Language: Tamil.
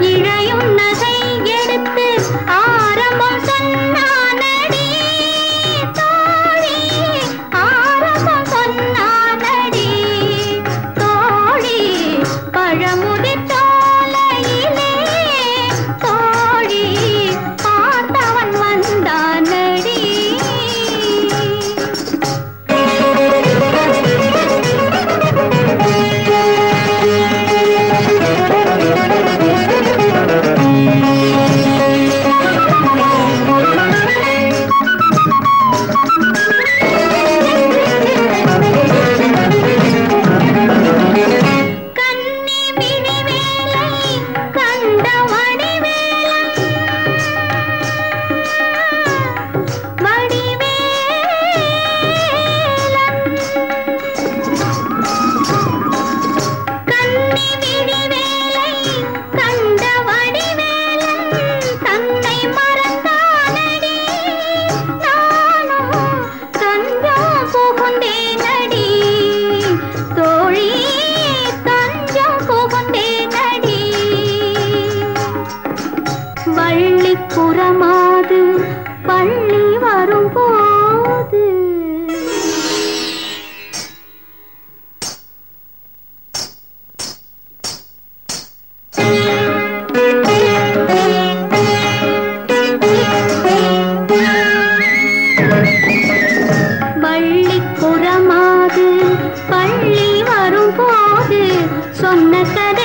依然有。பள்ளிப்புறமாது பள்ளி வரும்போது. பள்ளிப்புறமாது பள்ளி வரும்போது சொன்ன கதை